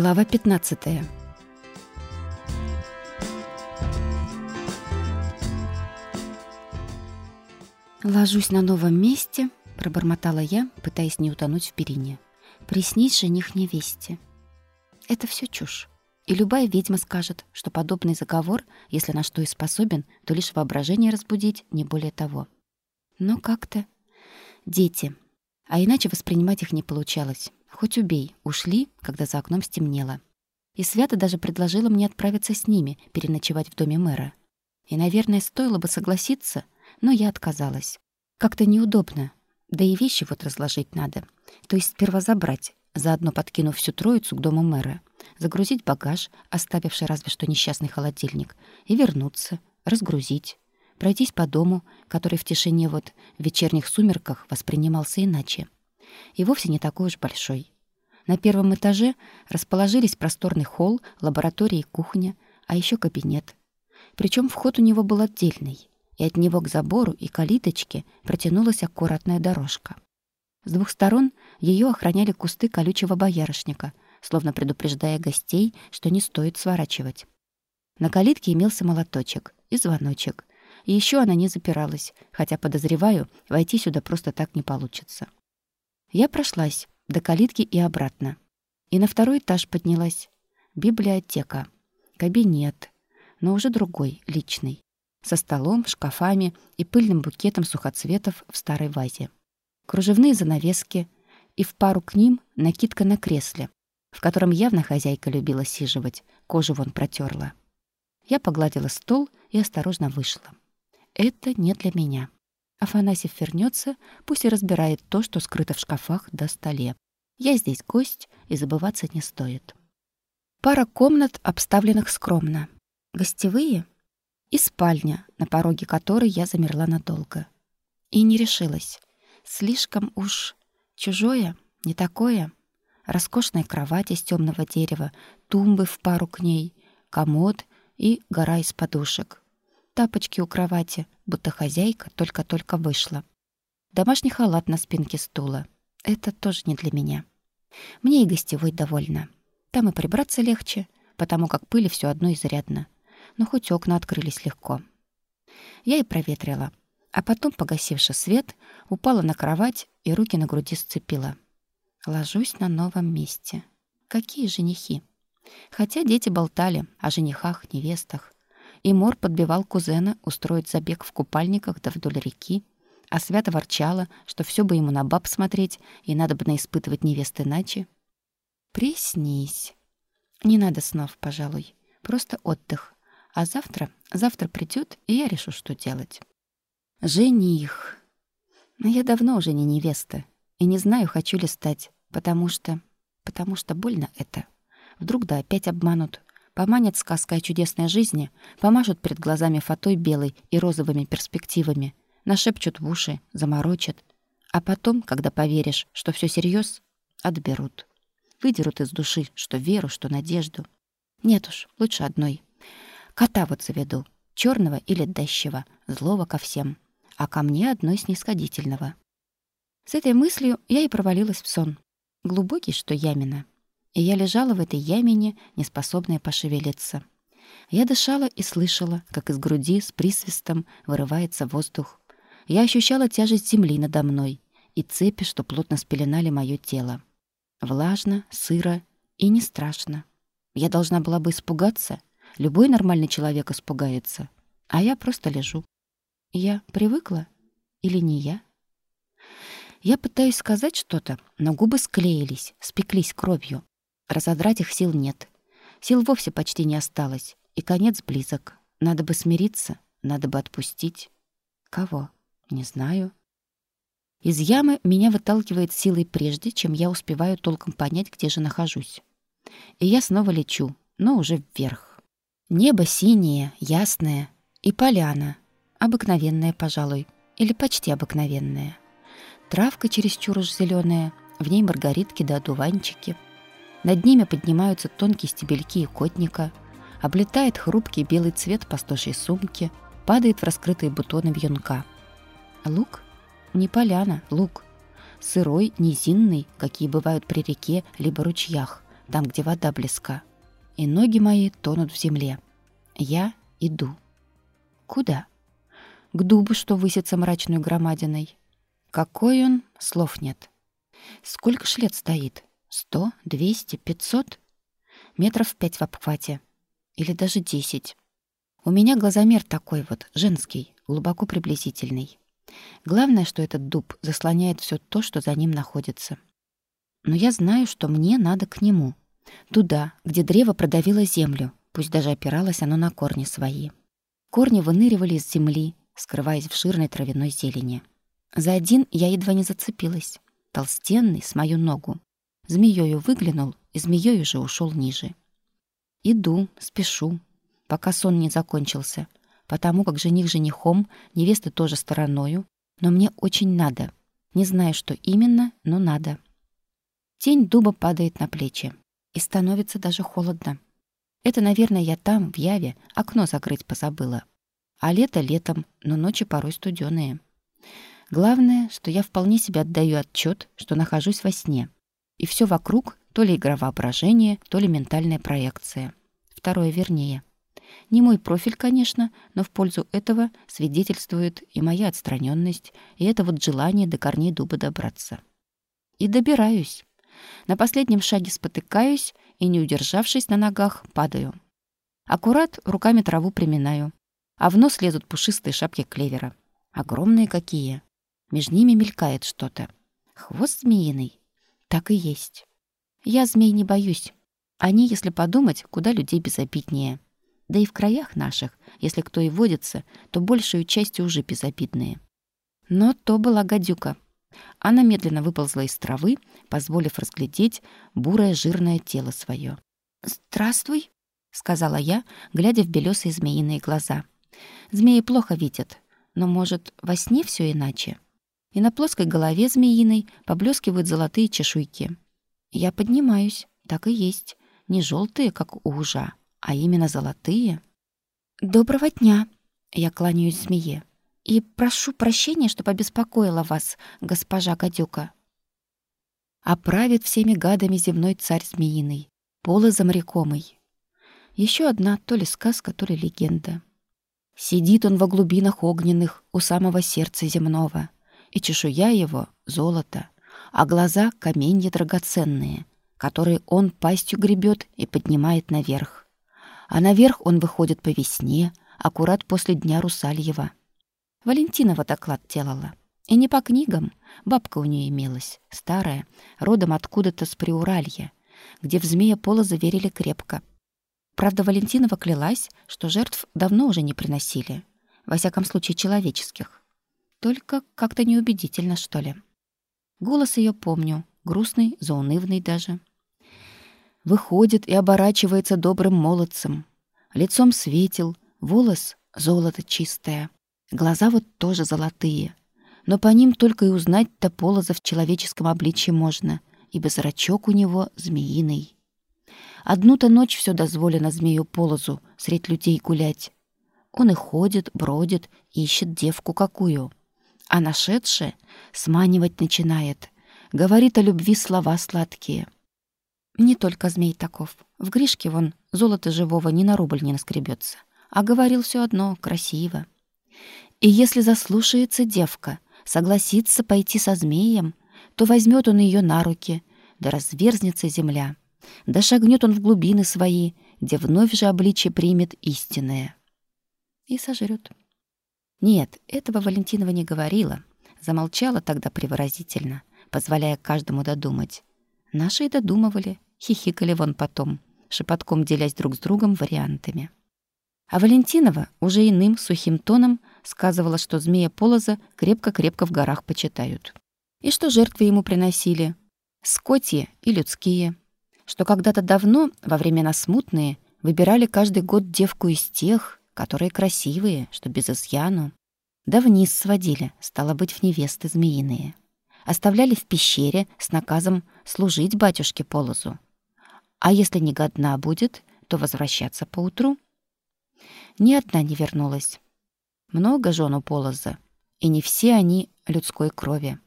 Глава 15. Ложусь на новом месте, пробормотала я, пытаясь не утонуть в перине. Приснись жених невесте. Это все чушь. И любая ведьма скажет, что подобный заговор, если на что и способен, то лишь воображение разбудить, не более того. Но как-то дети, а иначе воспринимать их не получалось. Хоть убей, ушли, когда за окном стемнело. И Свята даже предложила мне отправиться с ними, переночевать в доме мэра. И, наверное, стоило бы согласиться, но я отказалась. Как-то неудобно. Да и вещи вот разложить надо. То есть сперва забрать, заодно подкинув всю троицу к дому мэра, загрузить багаж, оставивший разве что несчастный холодильник, и вернуться, разгрузить, пройтись по дому, который в тишине вот в вечерних сумерках воспринимался иначе и вовсе не такой уж большой. На первом этаже расположились просторный холл, лаборатория и кухня, а еще кабинет. Причем вход у него был отдельный, и от него к забору и калиточке протянулась аккуратная дорожка. С двух сторон ее охраняли кусты колючего боярышника, словно предупреждая гостей, что не стоит сворачивать. На калитке имелся молоточек и звоночек, и еще она не запиралась, хотя, подозреваю, войти сюда просто так не получится. Я прошлась до калитки и обратно. И на второй этаж поднялась. Библиотека, кабинет, но уже другой, личный, со столом, шкафами и пыльным букетом сухоцветов в старой вазе. Кружевные занавески и в пару к ним накидка на кресле, в котором явно хозяйка любила сиживать, кожу вон протерла. Я погладила стол и осторожно вышла. Это не для меня. Афанасьев вернется, пусть и разбирает то, что скрыто в шкафах до столе. Я здесь гость, и забываться не стоит. Пара комнат, обставленных скромно. Гостевые и спальня, на пороге которой я замерла надолго. И не решилась. Слишком уж чужое, не такое. Роскошная кровать из темного дерева, тумбы в пару к ней, комод и гора из подушек тапочки у кровати, будто хозяйка только-только вышла. Домашний халат на спинке стула. Это тоже не для меня. Мне и гостевой довольно. Там и прибраться легче, потому как пыли все одно изрядно. Но хоть окна открылись легко. Я и проветрила, а потом, погасивши свет, упала на кровать и руки на груди сцепила. Ложусь на новом месте. Какие женихи? Хотя дети болтали о женихах, невестах и Мор подбивал кузена устроить забег в купальниках да вдоль реки, а Свята ворчала, что все бы ему на баб смотреть, и надо бы испытывать невест иначе. Приснись. Не надо снов, пожалуй. Просто отдых. А завтра, завтра придет, и я решу, что делать. Жених. Я давно уже не невеста, и не знаю, хочу ли стать, потому что... потому что больно это. Вдруг да опять обманут, Поманят сказкой о чудесной жизни, помажут перед глазами фатой белой и розовыми перспективами, нашепчут в уши, заморочат. А потом, когда поверишь, что все серьез, отберут. Выдерут из души что веру, что надежду. Нет уж, лучше одной. Кота вот заведу, черного или дащего, злого ко всем, а ко мне одной снисходительного. С этой мыслью я и провалилась в сон. Глубокий, что ямина и я лежала в этой ямине, неспособная пошевелиться. Я дышала и слышала, как из груди с присвистом вырывается воздух. Я ощущала тяжесть земли надо мной и цепи, что плотно спеленали моё тело. Влажно, сыро и не страшно. Я должна была бы испугаться. Любой нормальный человек испугается. А я просто лежу. Я привыкла или не я? Я пытаюсь сказать что-то, но губы склеились, спеклись кровью. Разодрать их сил нет. Сил вовсе почти не осталось, и конец близок. Надо бы смириться, надо бы отпустить. Кого? Не знаю. Из ямы меня выталкивает силой прежде, чем я успеваю толком понять, где же нахожусь. И я снова лечу, но уже вверх. Небо синее, ясное, и поляна. Обыкновенная, пожалуй, или почти обыкновенная. Травка чересчур уж зеленая, в ней маргаритки да одуванчики — над ними поднимаются тонкие стебельки икотника, облетает хрупкий белый цвет пастушьей сумки, падает в раскрытые бутоны вьюнка. Лук? Не поляна, лук. Сырой, низинный, какие бывают при реке либо ручьях, там, где вода близка, и ноги мои тонут в земле. Я иду. Куда? К дубу, что высится мрачной громадиной. Какой он, слов нет. Сколько ж лет стоит? Сто, двести, пятьсот? Метров пять в обхвате. Или даже десять. У меня глазомер такой вот, женский, глубоко приблизительный. Главное, что этот дуб заслоняет все то, что за ним находится. Но я знаю, что мне надо к нему. Туда, где древо продавило землю, пусть даже опиралось оно на корни свои. Корни выныривали из земли, скрываясь в жирной травяной зелени. За один я едва не зацепилась. Толстенный, с мою ногу. Змеёю выглянул, и змеёю же ушел ниже. Иду, спешу, пока сон не закончился, потому как жених женихом, невеста тоже стороною, но мне очень надо. Не знаю, что именно, но надо. Тень дуба падает на плечи, и становится даже холодно. Это, наверное, я там, в Яве, окно закрыть позабыла. А лето летом, но ночи порой студеные. Главное, что я вполне себе отдаю отчет, что нахожусь во сне. И все вокруг то ли игра воображения, то ли ментальная проекция. Второе вернее. Не мой профиль, конечно, но в пользу этого свидетельствует и моя отстраненность, и это вот желание до корней дуба добраться. И добираюсь. На последнем шаге спотыкаюсь и, не удержавшись на ногах, падаю. Аккурат руками траву приминаю, а в нос лезут пушистые шапки клевера. Огромные какие. Между ними мелькает что-то. Хвост змеиный. Так и есть. Я змей не боюсь. Они, если подумать, куда людей безобиднее. Да и в краях наших, если кто и водится, то большую частью уже безобидные. Но то была гадюка. Она медленно выползла из травы, позволив разглядеть бурое жирное тело свое. «Здравствуй», — сказала я, глядя в белесые змеиные глаза. Змеи плохо видят, но, может, во сне все иначе? И на плоской голове змеиной поблескивают золотые чешуйки. Я поднимаюсь, так и есть. Не желтые, как у ужа, а именно золотые. «Доброго дня!» — я кланяюсь змее. «И прошу прощения, что побеспокоила вас, госпожа гадюка». Оправит всеми гадами земной царь змеиный, полозом рекомый. Еще одна то ли сказка, то ли легенда. Сидит он во глубинах огненных у самого сердца земного, и чешуя его — золото, а глаза — каменья драгоценные, которые он пастью гребет и поднимает наверх. А наверх он выходит по весне, аккурат после дня Русальева. Валентинова доклад делала. И не по книгам. Бабка у нее имелась, старая, родом откуда-то с Приуралья, где в змея пола заверили крепко. Правда, Валентинова клялась, что жертв давно уже не приносили. Во всяком случае, человеческих. Только как-то неубедительно, что ли. Голос ее помню, грустный, заунывный даже. Выходит и оборачивается добрым молодцем. Лицом светил, волос — золото чистое. Глаза вот тоже золотые. Но по ним только и узнать-то полоза в человеческом обличье можно, ибо зрачок у него змеиный. Одну-то ночь все дозволено змею полозу средь людей гулять. Он и ходит, бродит, ищет девку какую. А нашедшая сманивать начинает, говорит о любви слова сладкие. Не только змей таков. В Гришке вон золото живого ни на рубль не наскребется. А говорил все одно красиво. И если заслушается девка, согласится пойти со змеем, то возьмет он ее на руки, да разверзнется земля, да шагнет он в глубины свои, где вновь же обличье примет истинное. И сожрет. Нет, этого Валентинова не говорила. Замолчала тогда привыразительно, позволяя каждому додумать. Наши и додумывали, хихикали вон потом, шепотком делясь друг с другом вариантами. А Валентинова уже иным сухим тоном сказывала, что змея Полоза крепко-крепко в горах почитают. И что жертвы ему приносили, скотьи и людские, что когда-то давно, во времена смутные, выбирали каждый год девку из тех, которые красивые, что без изъяну. Да вниз сводили, стало быть, в невесты змеиные. Оставляли в пещере с наказом служить батюшке Полозу. А если не годна будет, то возвращаться поутру. Ни одна не вернулась. Много жен у Полоза, и не все они людской крови.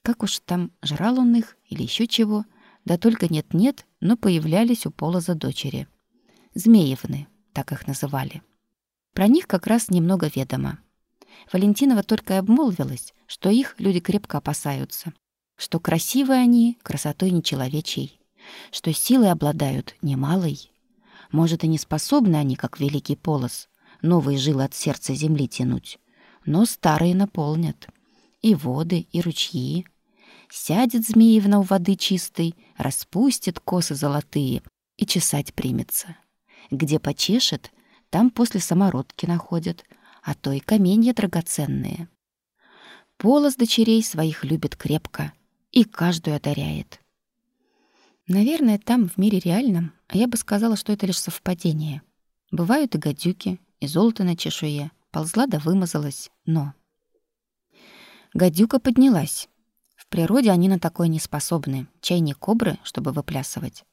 Как уж там, жрал он их или еще чего, Да только нет-нет, но появлялись у Полоза дочери. Змеевны, так их называли. Про них как раз немного ведомо. Валентинова только и обмолвилась, что их люди крепко опасаются, что красивы они красотой нечеловечей, что силой обладают немалой. Может, и не способны они, как великий полос, новые жилы от сердца земли тянуть, но старые наполнят. И воды, и ручьи. Сядет Змеевна у воды чистой, распустит косы золотые и чесать примется. Где почешет, там после самородки находят, а то и каменья драгоценные. Полос дочерей своих любит крепко и каждую одаряет. Наверное, там, в мире реальном, а я бы сказала, что это лишь совпадение. Бывают и гадюки, и золото на чешуе. Ползла да вымазалась, но... Гадюка поднялась. В природе они на такое не способны. Чай не кобры, чтобы выплясывать.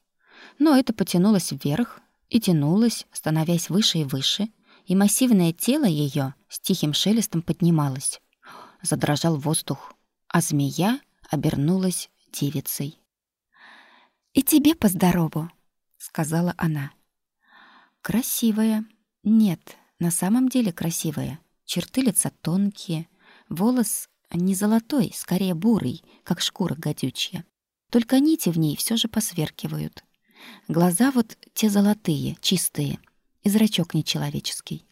Но это потянулось вверх и тянулось, становясь выше и выше, и массивное тело ее с тихим шелестом поднималось. Задрожал воздух, а змея обернулась девицей. «И тебе поздорову», — сказала она. «Красивая. Нет, на самом деле красивая. Черты лица тонкие, волос не золотой, скорее бурый, как шкура гадючья. Только нити в ней все же посверкивают. Глаза вот те золотые, чистые, и зрачок нечеловеческий.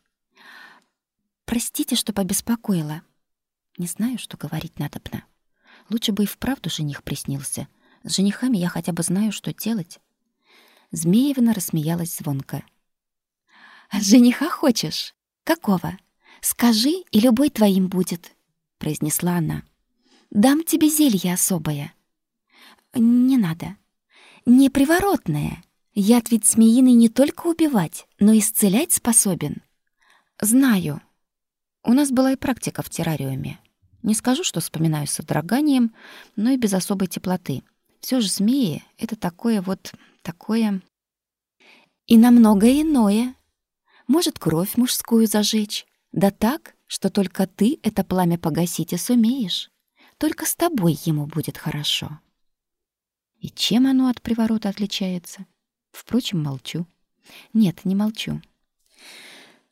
Простите, что побеспокоила. Не знаю, что говорить надобно. Лучше бы и вправду жених приснился. С женихами я хотя бы знаю, что делать. Змеевна рассмеялась звонко. «Жениха хочешь? Какого? Скажи, и любой твоим будет», — произнесла она. «Дам тебе зелье особое». «Не надо. Не приворотное. Яд ведь змеиный не только убивать, но исцелять способен». «Знаю. У нас была и практика в террариуме. Не скажу, что вспоминаю с содроганием, но и без особой теплоты. Все же змеи — это такое вот... такое... И на многое иное. Может, кровь мужскую зажечь. Да так, что только ты это пламя погасить и сумеешь. Только с тобой ему будет хорошо. И чем оно от приворота отличается? Впрочем, молчу. Нет, не молчу.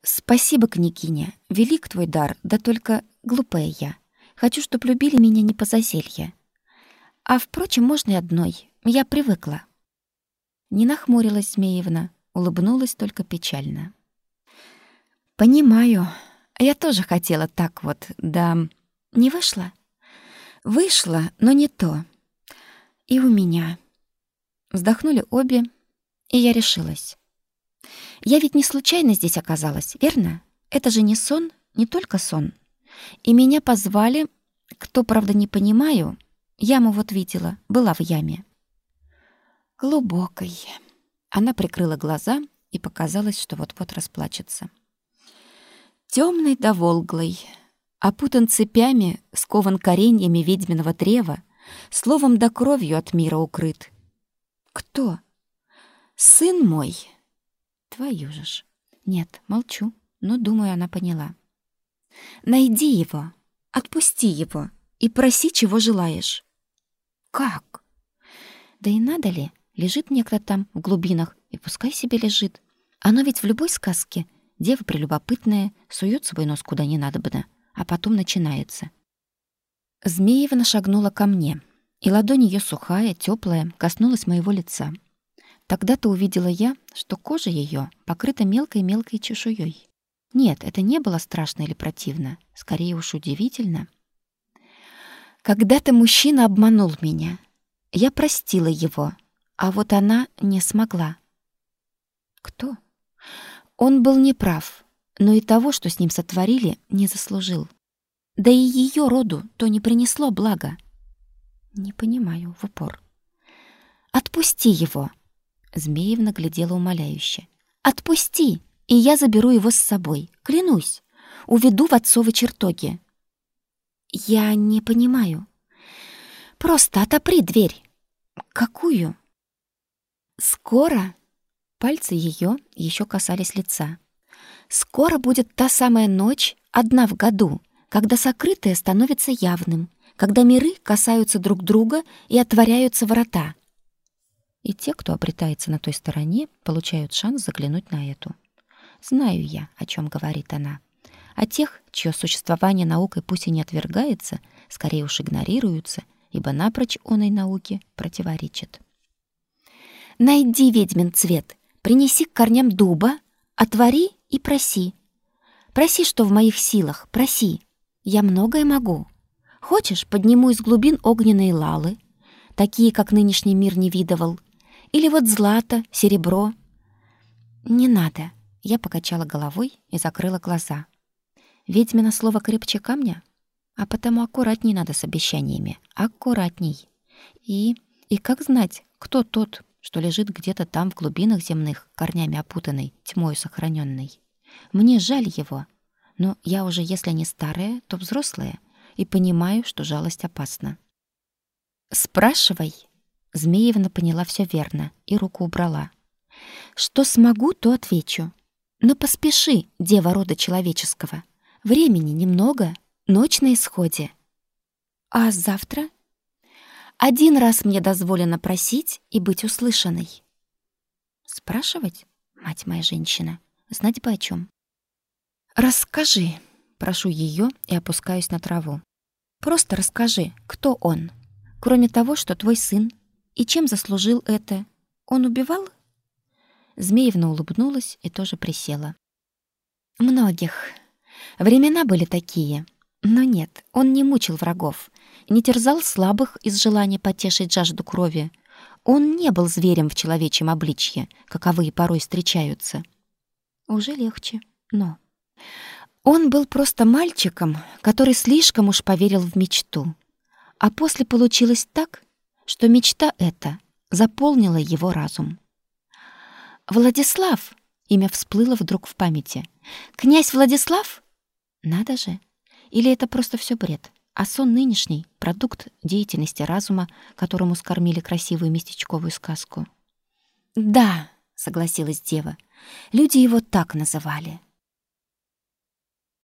Спасибо, княгиня. Велик твой дар, да только глупая я. Хочу, чтоб любили меня не по зазелье. А, впрочем, можно и одной. Я привыкла. Не нахмурилась Змеевна, улыбнулась только печально. Понимаю. Я тоже хотела так вот, да... Не вышло? Вышло, но не то. И у меня. Вздохнули обе, и я решилась. Я ведь не случайно здесь оказалась, верно? Это же не сон, не только сон. И меня позвали, кто, правда, не понимаю, яму вот видела, была в яме. Глубокой. Она прикрыла глаза и показалось, что вот-вот расплачется. Темный да волглый, опутан цепями, скован кореньями ведьминого древа, словом да кровью от мира укрыт. Кто? Сын мой. Твою же ж. Нет, молчу, но, думаю, она поняла. Найди его, отпусти его и проси, чего желаешь. Как? Да и надо ли? Лежит некто там в глубинах, и пускай себе лежит. Оно ведь в любой сказке Дева прелюбопытная, сует свой нос куда не надобно, а потом начинается. Змеевна шагнула ко мне, и ладонь ее сухая, теплая, коснулась моего лица. Тогда-то увидела я, что кожа ее покрыта мелкой-мелкой чешуей. Нет, это не было страшно или противно, скорее уж удивительно. Когда-то мужчина обманул меня. Я простила его, а вот она не смогла. Кто? Он был неправ, но и того, что с ним сотворили, не заслужил. Да и ее роду то не принесло блага. Не понимаю, в упор. «Отпусти его!» Змеевна глядела умоляюще. «Отпусти, и я заберу его с собой, клянусь. Уведу в отцовы чертоги». «Я не понимаю. Просто отопри дверь». «Какую?» «Скоро Пальцы ее еще касались лица. «Скоро будет та самая ночь, одна в году, когда сокрытое становится явным, когда миры касаются друг друга и отворяются врата». И те, кто обретается на той стороне, получают шанс заглянуть на эту. Знаю я, о чем говорит она. А тех, чье существование наукой пусть и не отвергается, скорее уж игнорируются, ибо напрочь оной науке противоречит. «Найди ведьмин цвет, принеси к корням дуба, отвори и проси. Проси, что в моих силах, проси. Я многое могу. Хочешь, подниму из глубин огненные лалы, такие, как нынешний мир не видывал, или вот злато, серебро. Не надо. Я покачала головой и закрыла глаза. Ведьмино слово крепче камня, а потому аккуратней надо с обещаниями, аккуратней. И... и как знать, кто тот, что лежит где-то там в глубинах земных, корнями опутанный, тьмой сохраненный. Мне жаль его, но я уже, если не старая, то взрослая, и понимаю, что жалость опасна. «Спрашивай!» Змеевна поняла все верно и руку убрала. «Что смогу, то отвечу. Но поспеши, дева рода человеческого. Времени немного, ночь на исходе. А завтра? Один раз мне дозволено просить и быть услышанной. Спрашивать, мать моя женщина, знать бы о чем. Расскажи, прошу ее и опускаюсь на траву. Просто расскажи, кто он, кроме того, что твой сын, и чем заслужил это. Он убивал? Змеевна улыбнулась и тоже присела. Многих, Времена были такие. Но нет, он не мучил врагов, не терзал слабых из желания потешить жажду крови. Он не был зверем в человечьем обличье, каковые порой встречаются. Уже легче, но... Он был просто мальчиком, который слишком уж поверил в мечту. А после получилось так, что мечта эта заполнила его разум. Владислав, имя всплыло вдруг в памяти. Князь Владислав надо же. Или это просто все бред? А сон нынешний — продукт деятельности разума, которому скормили красивую местечковую сказку. «Да», — согласилась дева, — «люди его так называли.